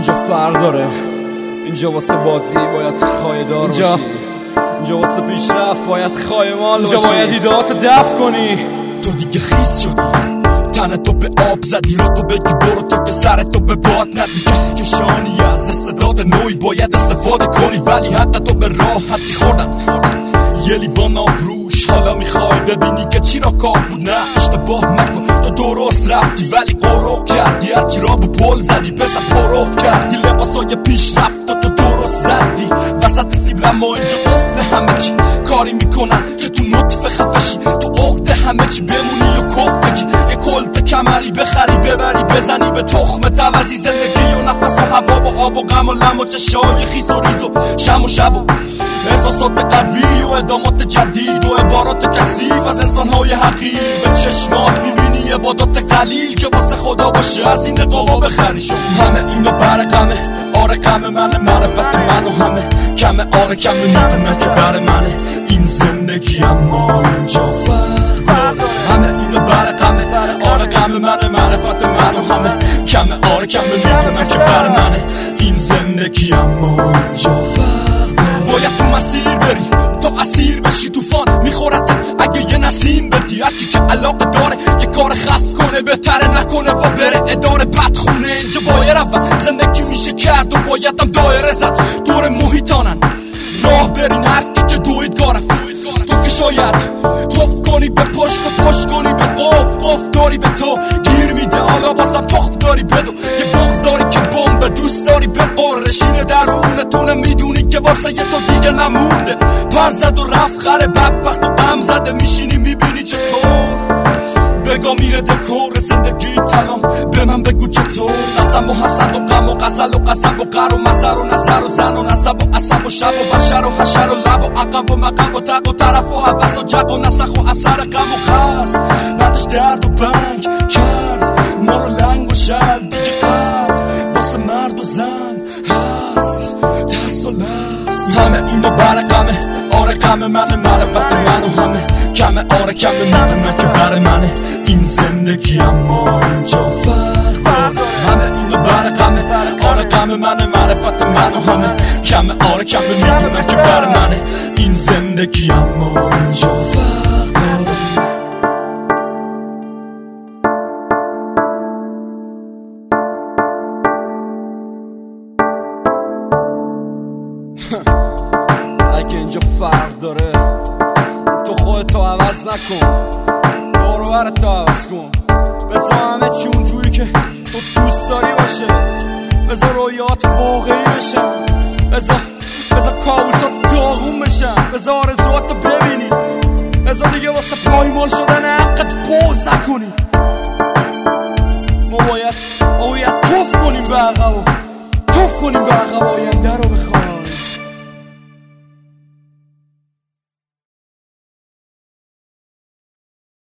اینجا فرق داره. اینجا واسه بازی باید خایدار اینجا- باشی. اینجا واسه پیشرفت باید خایمال اینجا باشی. باید ایدهاتو دفع کنی. تو دیگه خیس شدی. تن تو به آب زدی را تو بگی برو تو که سر تو به باد ندی کشانی از استعداد نوی باید استفاده کنی ولی حق تو به راحتی خوردم یه لیوان آبروش حالا می‌خوای ببینی که چی را کار بود. نه اشتباه نکن تو درست رفتی ولی قروب کردی. هرچی را به پل زدی پسر پروف کردی لباسای پیش رفت تو درست زدی وسط سیب اما اینجا افته همه چی کاری می‌کنن که تو نطفه خفشی تو عقده همه چی بمونی و کف بگی یه کلت کمری بخری ببری بزنی به تخم دوزی زندگی و نفس و هوا با آب و غم و لم و چشای خیس و ریز و شم و شب و احساسات قوی و ادامات جدید و عبارات کثیف از انسانهای حقیر به چشمات می‌بینی عبادات قلیل که واسه خدا باشه از این نقابا بخری شد همه اینا بر غمه آره غم منه معرفت من و همه. کمه آره کمه می‌دونم که بر منه. این زندگی اما اینجا فرق داره. همه اینا بر غمه آره غم منه معرفت من و همه. کمه آره کمه می‌دونم که بر منه. این زندگی اما اینجا فرق داره. باید تو مسیر بری تا اسیر بشی اگه یه نسیم بدی هرکی که علاقه داره. یه کار خف کنه بهتره نکنه. و بره اداره بدخونه. اینجا باید اول زندگی میشه کرد و باید هم دایره زد. دور محیطانن. راه برین. هر کی که دویدگاره. تو که شاید توف کنی به پشت و پشت کنی به قف قف داری به تو. گیر میده. حالا بازم تخت داری بدو یه بغز داری که بمب. دوست داری به رشین درونتونه می‌دونی که واسه یه تو دیگه نمونده. پر زد و رفت. خره بدبخت و غم زده. چطور بگا میره دکور زندگی تمام. به من بگو چطور. قسم و حسد و غم و غزل و قصب و قر و مزر و نظر و زن و نسب و عصب و شب و بشر و حشر و لب و عقب و مقب و تق و طرف و حوث و جب و نسخ و اثر غم و خس بعدش درد و بنگ کرد. ما رو لنگ و شل دیگه قلب واسه مرد و زن هست. ترس و لرز. همه اینو بر غمه آره منه معرفت من و همه. کمه آره کمه می‌دونم که بر منه این زندگی اما اینجا فرق داره همه اینو بر غمه آره غم منه معرفت من و همه کمه آره کمه می‌دونم که بر منه این زندگی اما اینجا فرق اگه اینجا فرق داره تو خودتو عوض نکن. دورو تو عوض کن. بذار همه چی اونجوری که تو دوست داری باشه. بذار رویات واقعی بشن. بذار بذار کابوسات داغون بشن. بذار آرزوات رو ببینی. بذار دیگه واسه پایمال شدن حقت بوز نکنی. ما باید ما توف کنیم به عقب توف کنیم به عقب